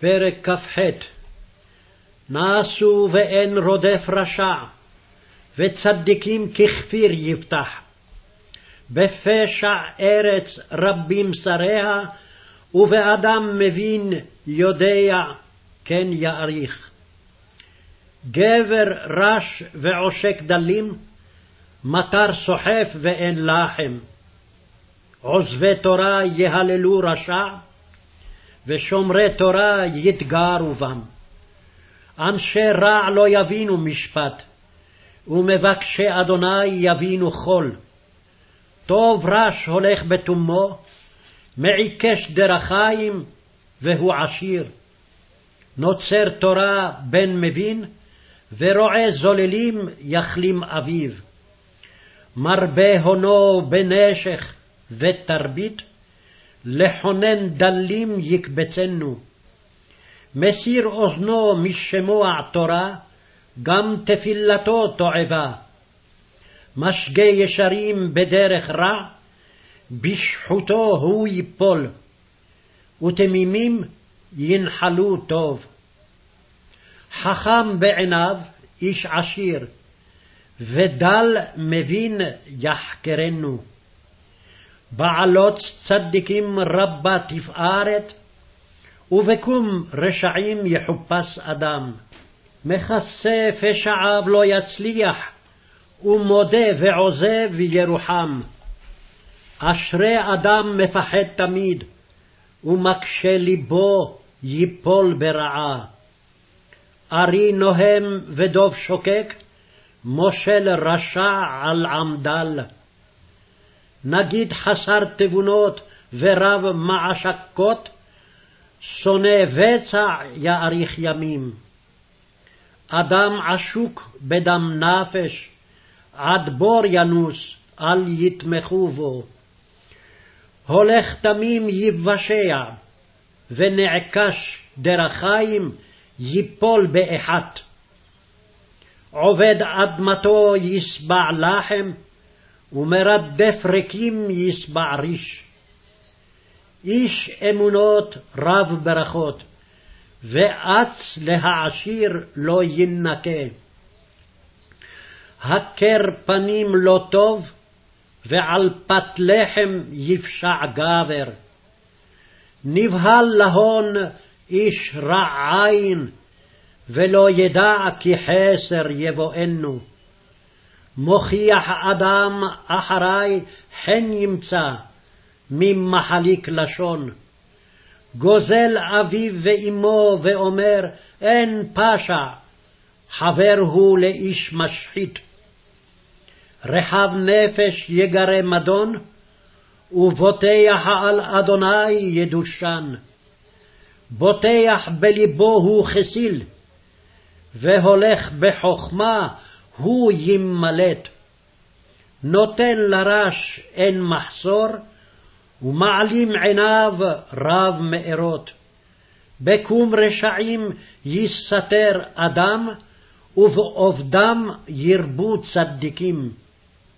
פרק כ"ח נסו ואין רודף רשע, וצדיקים ככפיר יפתח. בפשע ארץ רבים שריה, ובאדם מבין יודע כן יאריך. גבר רש ועושק דלים, מטר סוחף ואין לחם. עוזבי תורה יהללו רשע, ושומרי תורה יתגרו בם. אנשי רע לא יבינו משפט, ומבקשי אדוני יבינו חול. טוב רש הולך בתומו, מעיקש דרכיים, והוא עשיר. נוצר תורה בן מבין, ורועה זוללים יכלים אביו. מרבה הונו בנשך ותרבית, לחונן דלים יקבצנו. מסיר אוזנו משמוע תורה, גם תפילתו תועבה. משגה ישרים בדרך רע, בשחוטו הוא יפול, ותמימים ינחלו טוב. חכם בעיניו איש עשיר, ודל מבין יחקרנו. בעלות צדיקים רבה תפארת, ובקום רשעים יחופש אדם. מכסה פשעיו לא יצליח, ומודה ועוזב ירוחם. אשרי אדם מפחד תמיד, ומקשה ליבו ייפול ברעה. ארי נוהם ודוב שוקק, מושל רשע על עמדל. נגיד חסר תבונות ורב מעשקות, שונא בצע יאריך ימים. אדם עשוק בדם נפש, עד בור ינוס, אל יתמכו בו. הולך תמים יבשע, ונעקש דרכיים ייפול באחת. עובד אדמתו ישבע לחם, ומרדף ריקים ישבע ריש. איש אמונות רב ברכות, ואץ להעשיר לא ינקה. הכר פנים לא טוב, ועל פת לחם יפשע גבר. נבהל להון איש רע עין, ולא ידע כי חסר יבואנו. מוכיח אדם אחרי חן ימצא, ממחליק לשון. גוזל אביו ואמו ואומר אין פשע, חבר הוא לאיש משחית. רחב נפש יגרה מדון, ובוטח על אדוני ידושן. בוטח בלבו הוא כסיל, והולך בחכמה הוא ימלט. נותן לרש אין מחסור, ומעלים עיניו רב מארות. בקום רשעים יסתר אדם, ובעובדם ירבו צדיקים.